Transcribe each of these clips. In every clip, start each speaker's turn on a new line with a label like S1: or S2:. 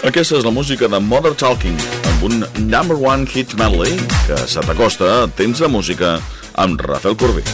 S1: Aquesta és la música de Mother Talking, amb un number one hit medley que se t'acosta a temps de música amb Rafael Corbí.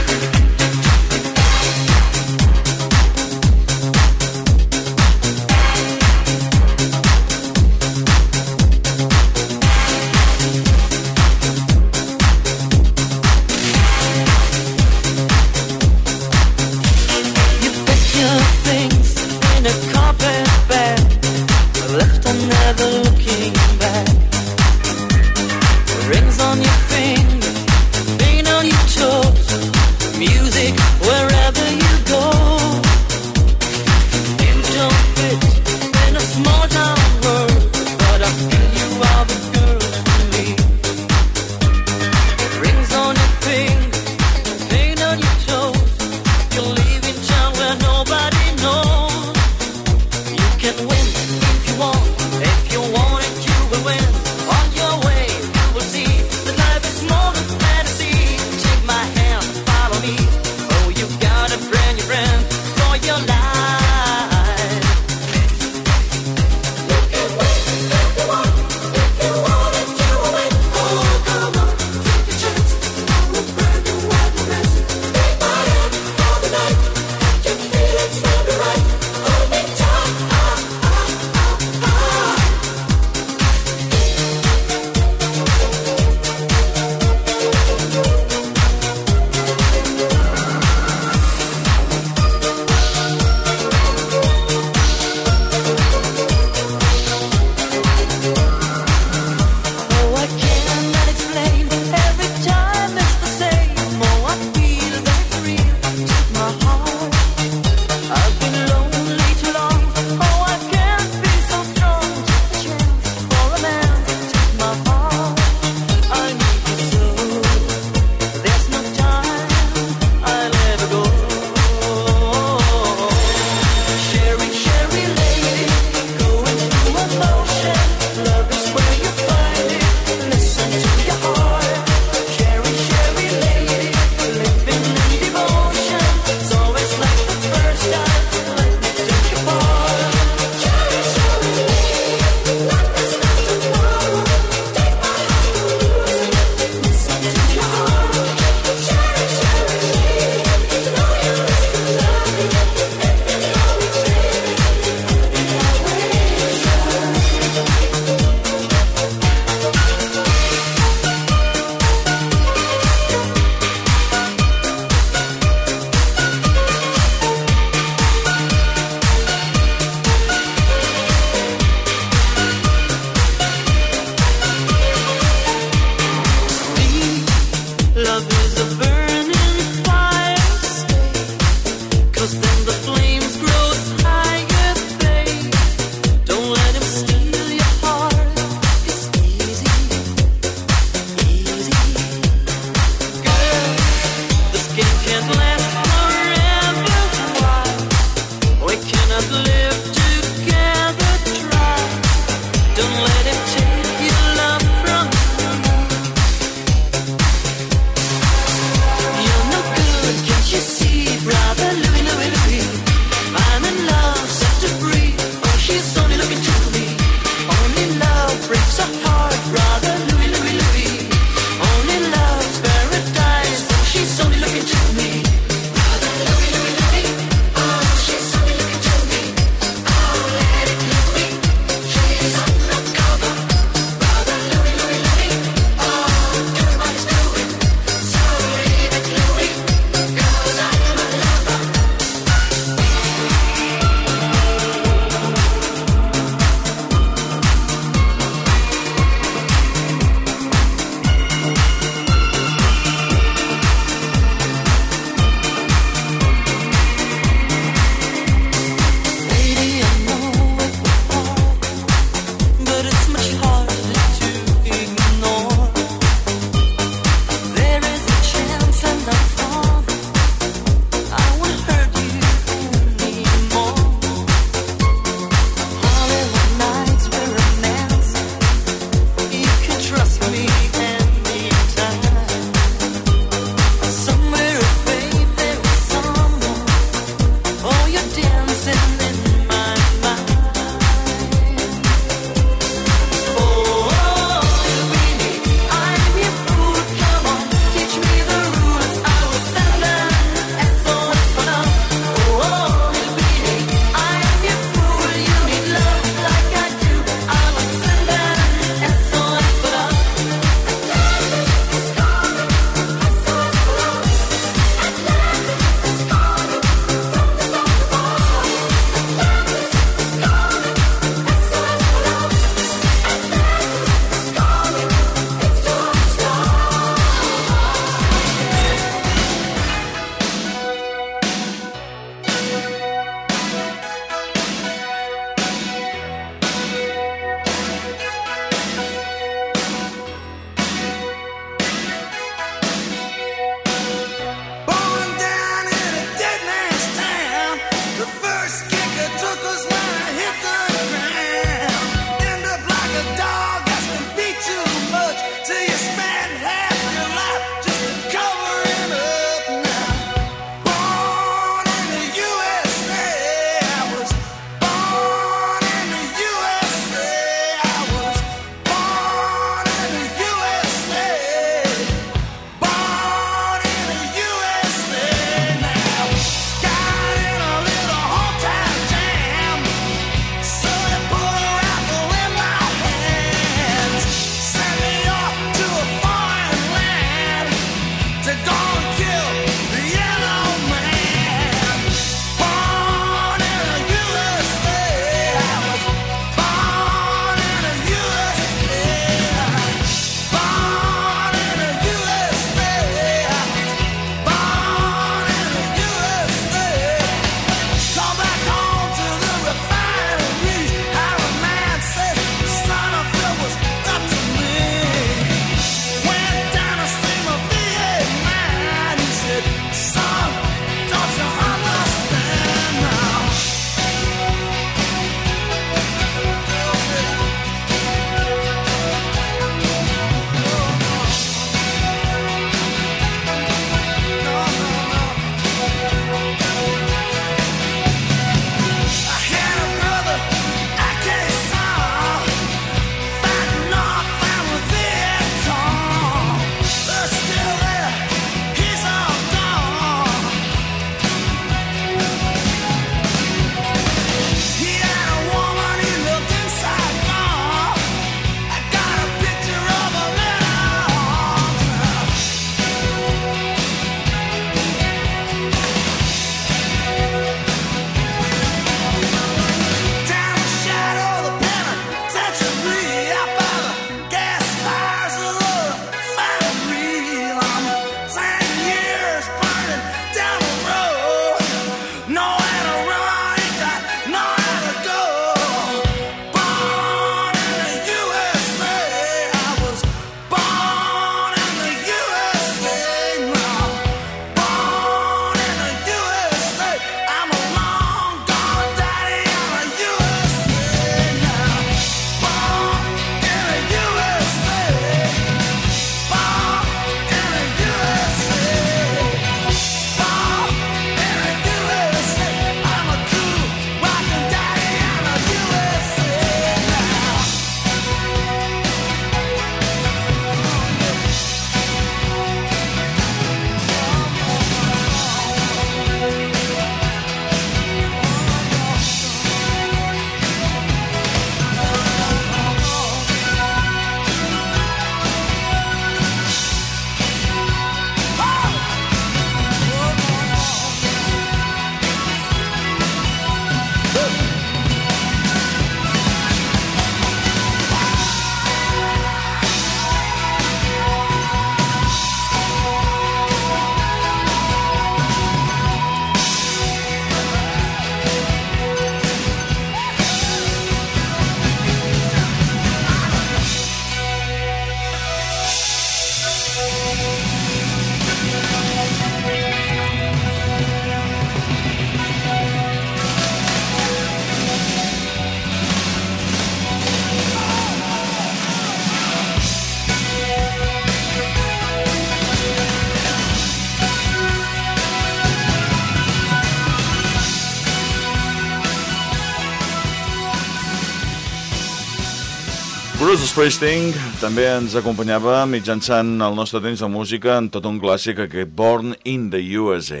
S1: Springsteen també ens acompanyava mitjançant el nostre temps de música en tot un clàssic aquest Born in the USA.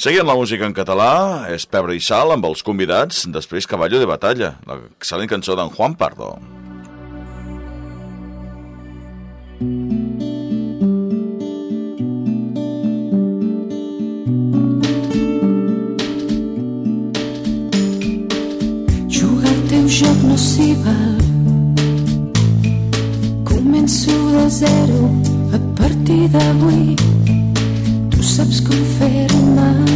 S1: Seguint la música en català és Pebre i Sal amb els convidats després Cavallo de Batalla, l'excel·lent cançó d'en Juan Pardo.
S2: Mm -hmm. d'avui. Tu saps com fer-me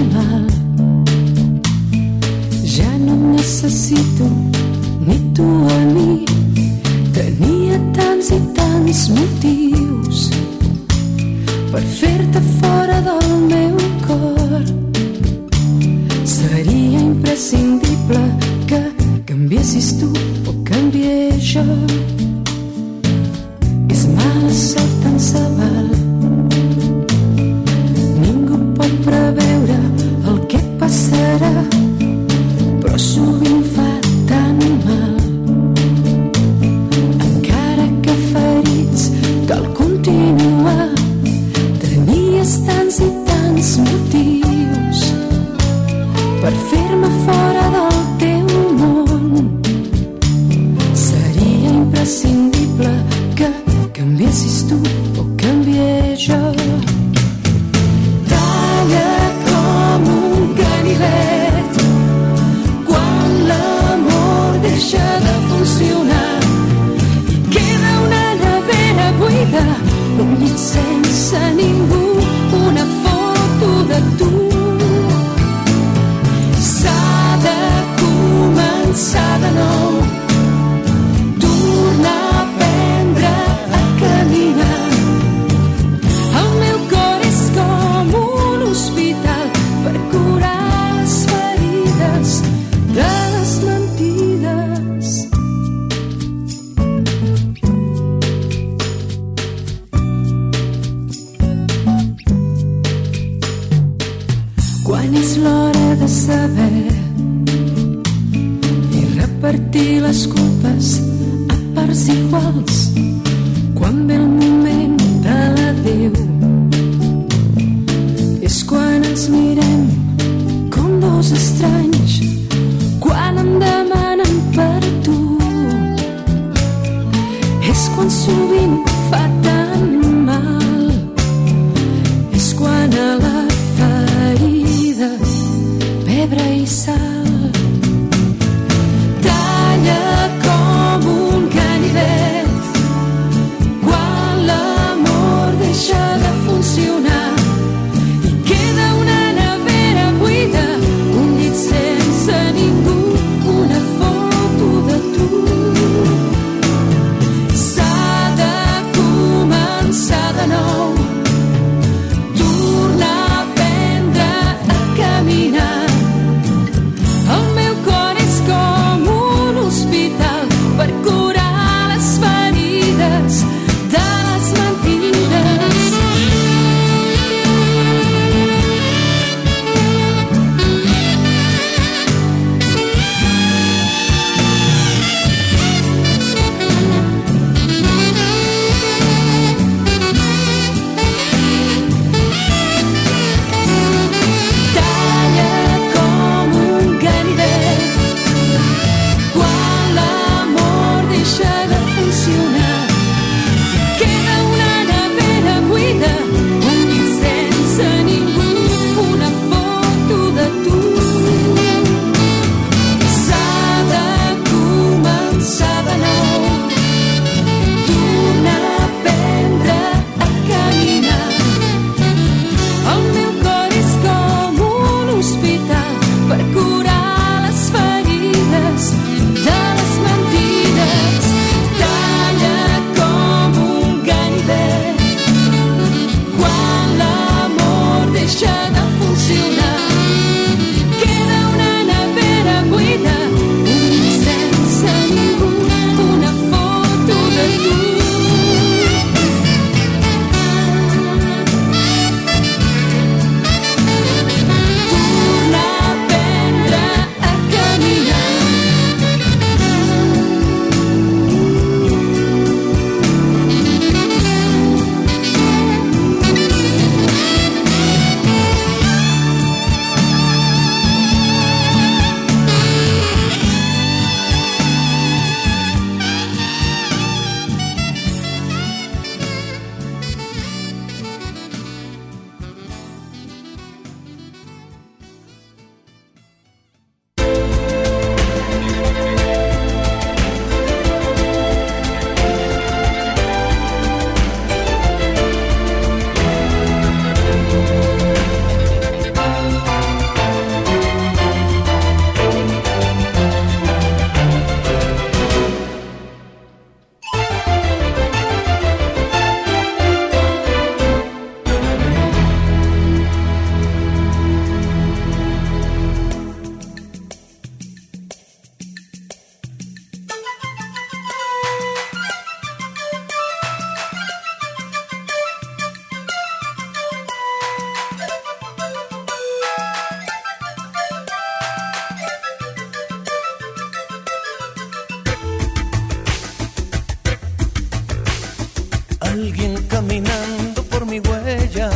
S2: alguien caminando por mi huella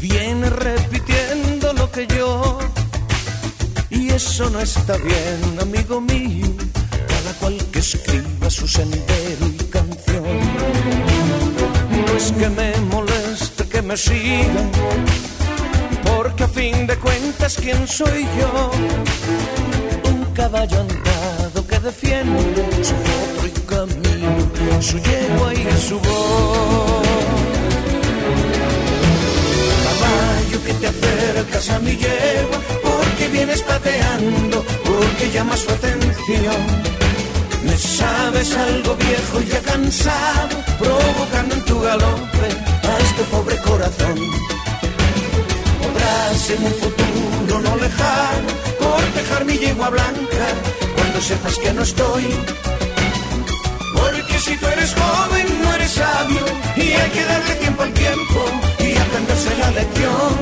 S2: viene repitiendo lo que yo. Y
S3: eso no está bien, amigo mío, cada cual que escriba su sendero y canción. No es que me moleste que me sigan, porque a fin de cuentas, ¿quién soy yo? Un caballo andado que defiende su foto su yegua y su voz. Caballo que te acercas a mi yegua, porque vienes pateando, porque llamas su atención. Me sabes algo viejo y ya cansado, provocando en tu galope a este pobre corazón. Podrás en un futuro no lejano cortejar mi yegua blanca cuando sepas que no estoy. Si tú eres joven no eres sabio y hay que darle tiempo al tiempo y aprenderse la lección.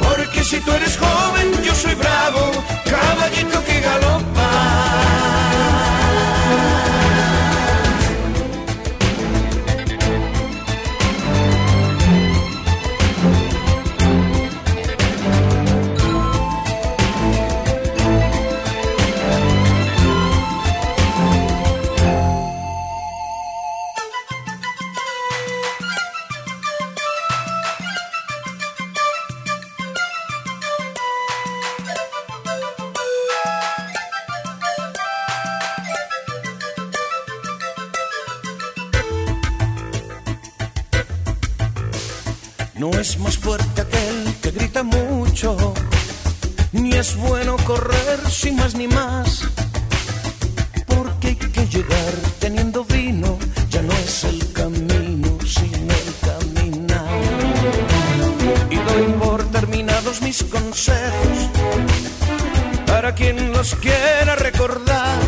S3: Porque si tú eres joven, yo soy bravo, caballito que galopa. No es más fuerte aquel que grita mucho, ni es bueno correr sin más ni más. Porque hay que llegar teniendo vino, ya no es el camino, sino el caminar. Y doy por terminados mis consejos para quien los quiera recordar.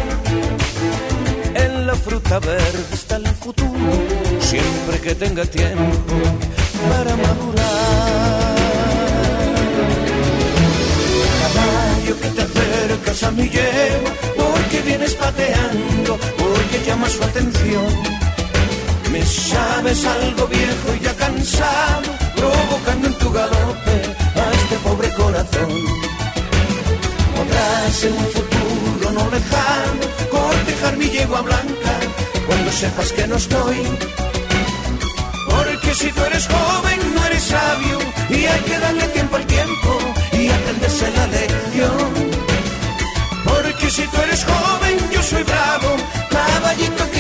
S3: En la fruta verde está el futuro, siempre que tenga tiempo para madurar. Caballo que te acercas a mi yegua, porque vienes pateando, porque llamas su atención. Me sabes algo viejo y ya cansado, provocando en tu galope a este pobre corazón. Podrás en un futuro no lejano cortejar mi yegua blanca cuando sepas que no estoy joven yo soy bravo,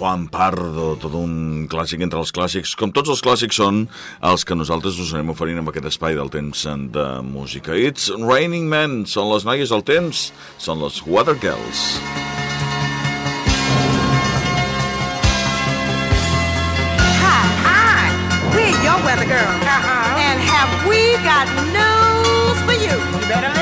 S1: Juan Pardo, tot un clàssic entre els clàssics. Com tots els clàssics són els que nosaltres us anem oferint amb aquest espai del temps de música. It's Raining Men, són les noies del temps, són les Water Girls.
S4: Hi, hi. We're your weather girl. Uh-huh. And have we got news for you? You better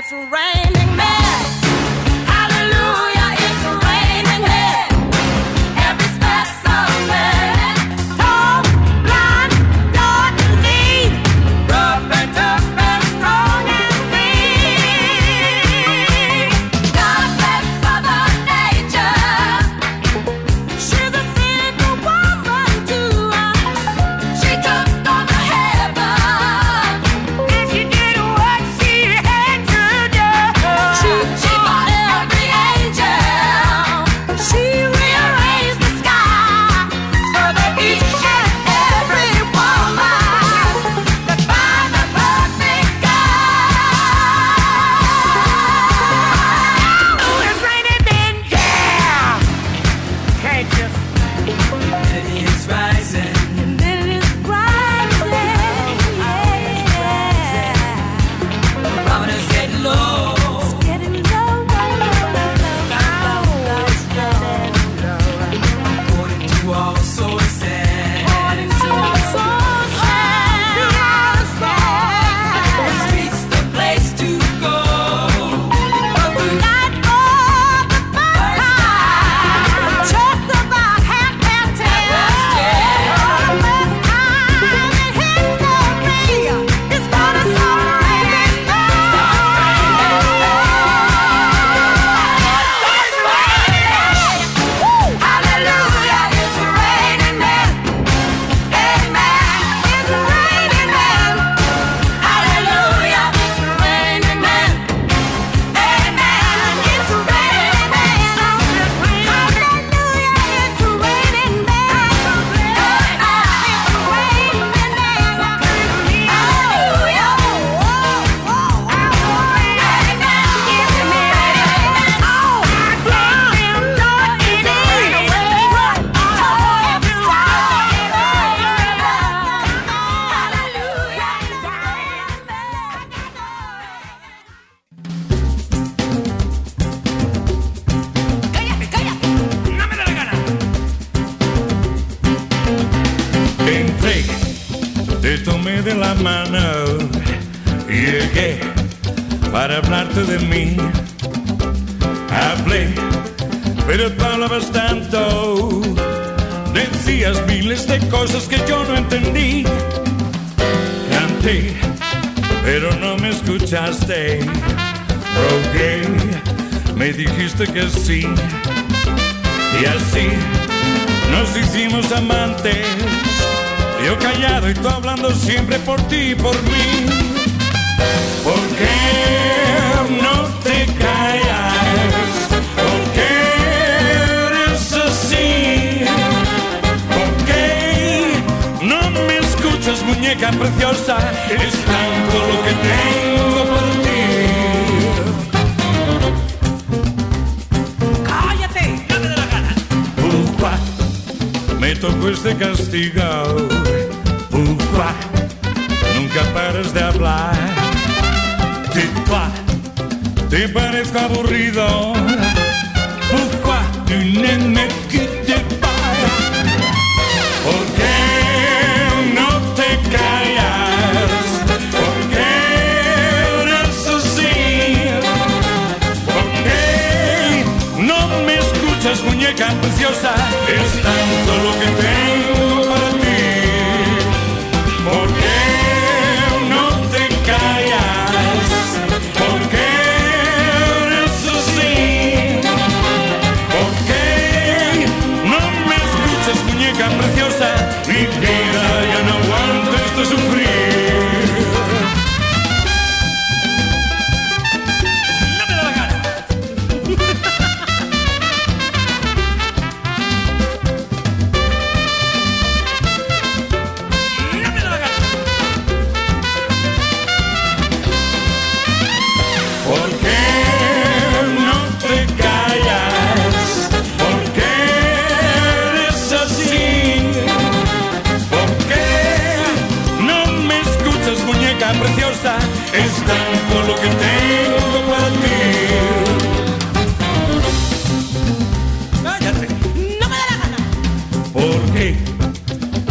S4: That's right.
S5: Siempre por ti y por mí. ¿Por qué no te callas? ¿Por qué eres así? ¿Por qué no me escuchas, muñeca preciosa? Es tanto lo que tengo por ti.
S6: ¡Cállate! ¡No me da la gana!
S5: Ufa, me tocó este castigo. Nunca pares de hablar. Titua, te parezco aburrido. Ufa, tu que te vaya. ¿Por qué no te callas? ¿Por qué eres así? ¿Por qué no me escuchas, muñeca preciosa? Es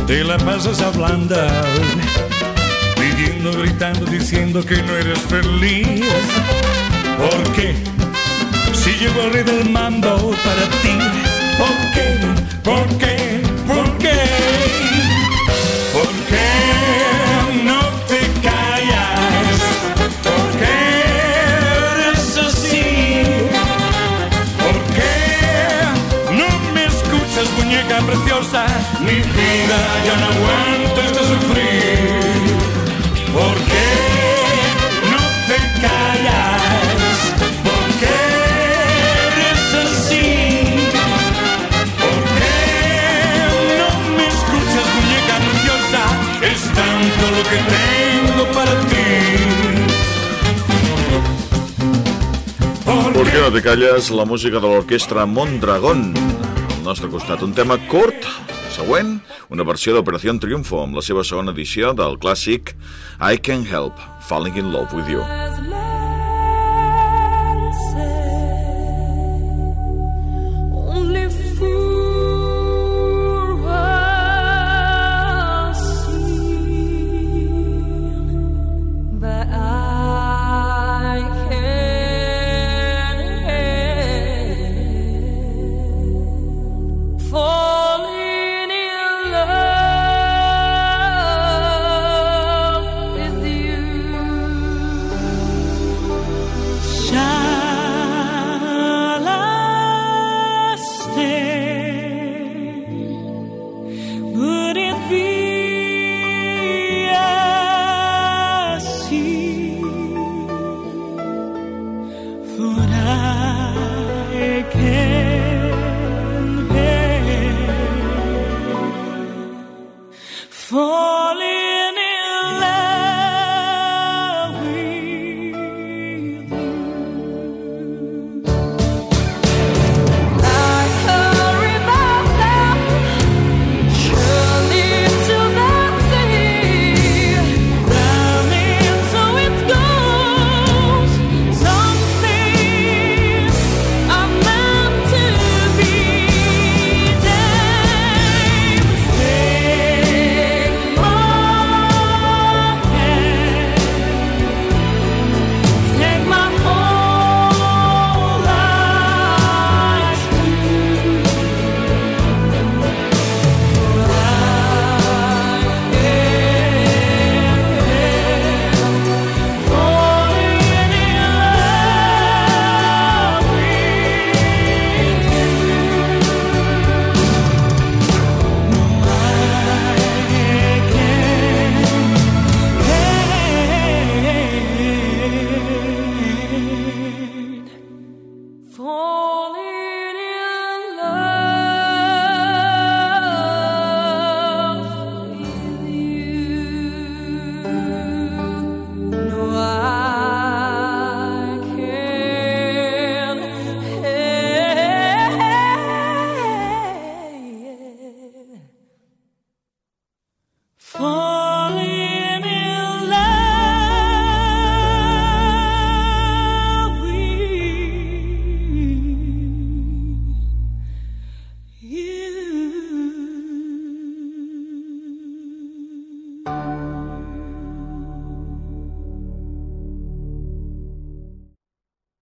S5: te
S6: la
S5: pasas hablando? Pidiendo, gritando, diciendo que no eres feliz. ¿Por qué? Si llegó el rey del mambo para ti. ¿Por qué? ¿Por qué? ¿Por qué? ¿Por qué no te callas? ¿Por qué eres así? ¿Por qué no me escuchas, muñeca preciosa? mi vida, ya no aguanto este sufrir. ¿Por qué no te callas? ¿Por qué eres así?
S7: ¿Por
S5: qué no me escuchas, muñeca ansiosa? Es tanto lo que tengo para ti. ¿Por, qué no
S7: te callas? La música de l'orquestra Mondragón al nostre costat. Un tema curt, següent, una versió d'Operació Triunfo amb la seva segona edició del clàssic I Can Help Falling in Love With
S5: You.